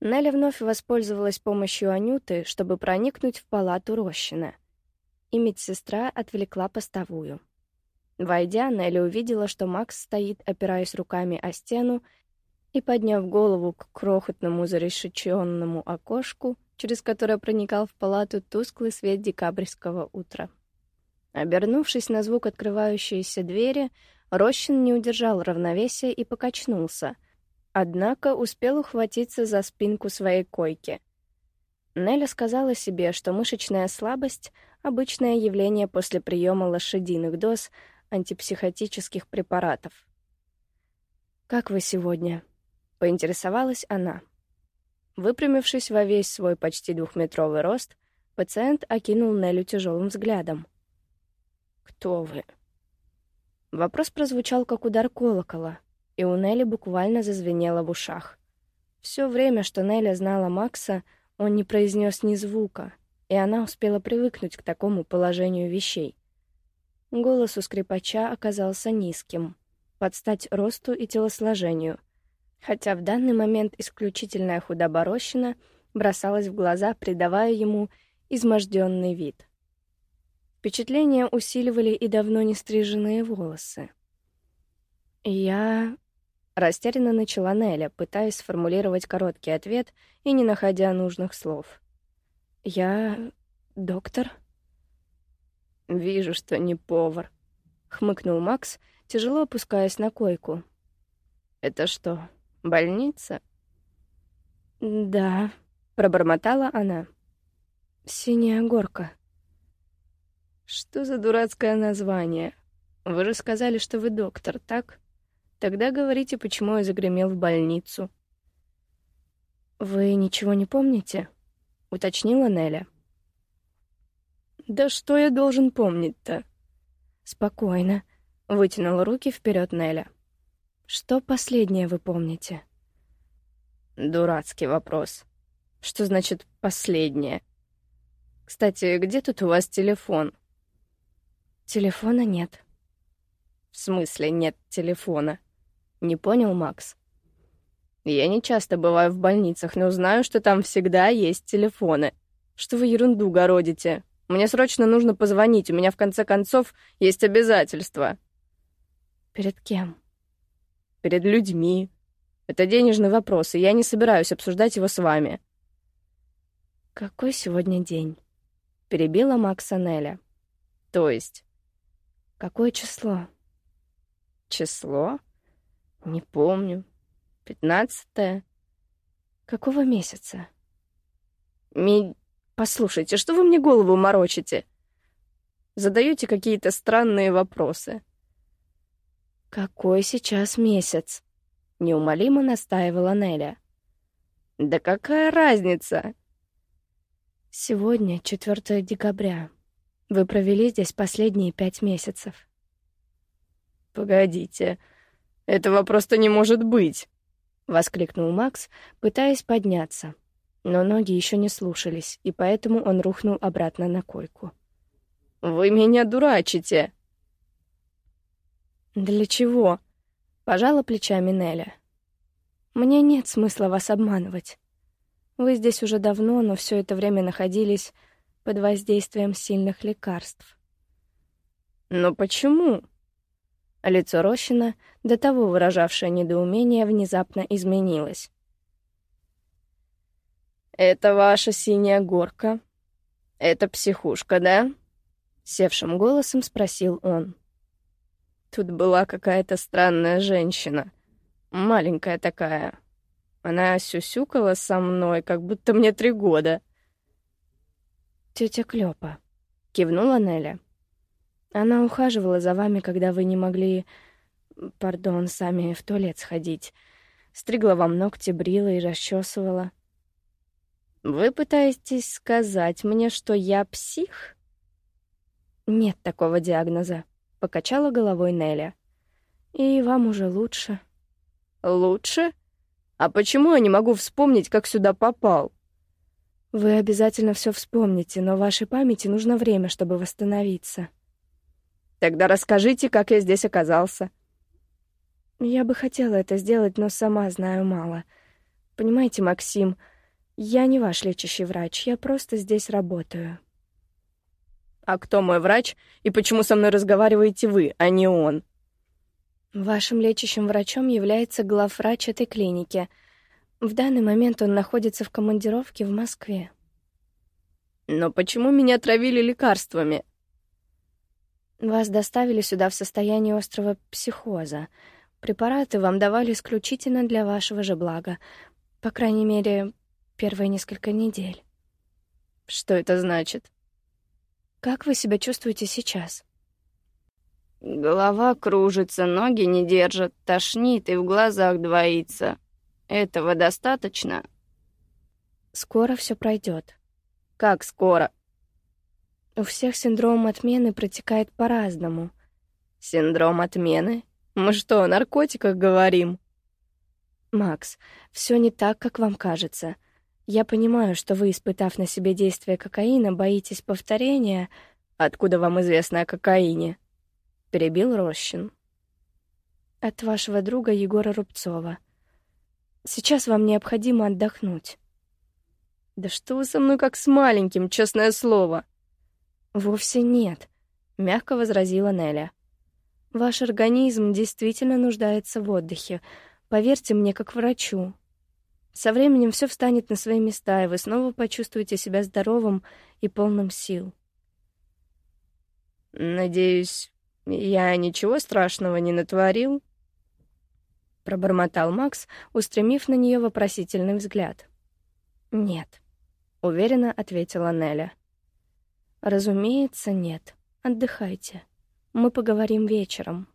Нелли вновь воспользовалась помощью Анюты, чтобы проникнуть в палату Рощина. И медсестра отвлекла постовую. Войдя, Нелли увидела, что Макс стоит, опираясь руками о стену, и, подняв голову к крохотному зарешеченному окошку, через которое проникал в палату тусклый свет декабрьского утра. Обернувшись на звук открывающейся двери, Рощин не удержал равновесия и покачнулся, однако успел ухватиться за спинку своей койки. Нелли сказала себе, что мышечная слабость — обычное явление после приема лошадиных доз антипсихотических препаратов. «Как вы сегодня?» — поинтересовалась она. Выпрямившись во весь свой почти двухметровый рост, пациент окинул Нелю тяжелым взглядом. «Кто вы?» Вопрос прозвучал, как удар колокола, и у Нелли буквально зазвенело в ушах. Все время, что Нелли знала Макса, он не произнес ни звука, и она успела привыкнуть к такому положению вещей. Голос у скрипача оказался низким, под стать росту и телосложению, хотя в данный момент исключительная худоба Рощина бросалась в глаза, придавая ему изможденный вид. Впечатление усиливали и давно не стриженные волосы. «Я...» — растерянно начала Неля, пытаясь сформулировать короткий ответ и не находя нужных слов. «Я... доктор?» «Вижу, что не повар», — хмыкнул Макс, тяжело опускаясь на койку. «Это что, больница?» «Да», — пробормотала она. «Синяя горка». Что за дурацкое название? Вы же сказали, что вы доктор, так? Тогда говорите, почему я загремел в больницу. Вы ничего не помните? уточнила Неля. Да что я должен помнить-то? Спокойно, вытянула руки вперед Неля. Что последнее вы помните? Дурацкий вопрос. Что значит последнее? Кстати, где тут у вас телефон? Телефона нет. В смысле нет телефона? Не понял Макс. Я не часто бываю в больницах, но знаю, что там всегда есть телефоны. Что вы ерунду городите? Мне срочно нужно позвонить, у меня в конце концов есть обязательства. Перед кем? Перед людьми. Это денежный вопрос, и я не собираюсь обсуждать его с вами. Какой сегодня день? Перебила Макса Неля. То есть? Какое число? Число? Не помню. Пятнадцатое. Какого месяца? Ми... Послушайте, что вы мне голову морочите? Задаете какие-то странные вопросы. Какой сейчас месяц? Неумолимо настаивала Неля. Да какая разница? Сегодня 4 декабря. Вы провели здесь последние пять месяцев. Погодите, этого просто не может быть, воскликнул Макс, пытаясь подняться. Но ноги еще не слушались, и поэтому он рухнул обратно на койку. Вы меня дурачите. Для чего? пожала плечами Неля. Мне нет смысла вас обманывать. Вы здесь уже давно, но все это время находились под воздействием сильных лекарств. «Но почему?» Лицо Рощина, до того выражавшее недоумение, внезапно изменилось. «Это ваша синяя горка? Это психушка, да?» Севшим голосом спросил он. Тут была какая-то странная женщина. Маленькая такая. Она сюсюкала со мной, как будто мне три года. «Тетя Клёпа», — кивнула Неля. «Она ухаживала за вами, когда вы не могли, пардон, сами в туалет сходить. Стригла вам ногти, брила и расчесывала». «Вы пытаетесь сказать мне, что я псих?» «Нет такого диагноза», — покачала головой Неля. «И вам уже лучше». «Лучше? А почему я не могу вспомнить, как сюда попал?» Вы обязательно все вспомните, но вашей памяти нужно время, чтобы восстановиться. Тогда расскажите, как я здесь оказался. Я бы хотела это сделать, но сама знаю мало. Понимаете, Максим, я не ваш лечащий врач, я просто здесь работаю. А кто мой врач и почему со мной разговариваете вы, а не он? Вашим лечащим врачом является главврач этой клиники. В данный момент он находится в командировке в Москве. Но почему меня отравили лекарствами? Вас доставили сюда в состоянии острого психоза. Препараты вам давали исключительно для вашего же блага. По крайней мере, первые несколько недель. Что это значит? Как вы себя чувствуете сейчас? Голова кружится, ноги не держат, тошнит и в глазах двоится. Этого достаточно? Скоро все пройдет. Как скоро? У всех синдром отмены протекает по-разному. Синдром отмены? Мы что, о наркотиках говорим? Макс, все не так, как вам кажется. Я понимаю, что вы, испытав на себе действие кокаина, боитесь повторения. Откуда вам известно о кокаине? Перебил Рощин. От вашего друга Егора Рубцова. Сейчас вам необходимо отдохнуть. Да что вы со мной как с маленьким, честное слово. Вовсе нет, мягко возразила Неля. Ваш организм действительно нуждается в отдыхе. Поверьте мне, как врачу. Со временем все встанет на свои места, и вы снова почувствуете себя здоровым и полным сил. Надеюсь, я ничего страшного не натворил? Пробормотал Макс, устремив на нее вопросительный взгляд. Нет. — уверенно ответила Неля. «Разумеется, нет. Отдыхайте. Мы поговорим вечером».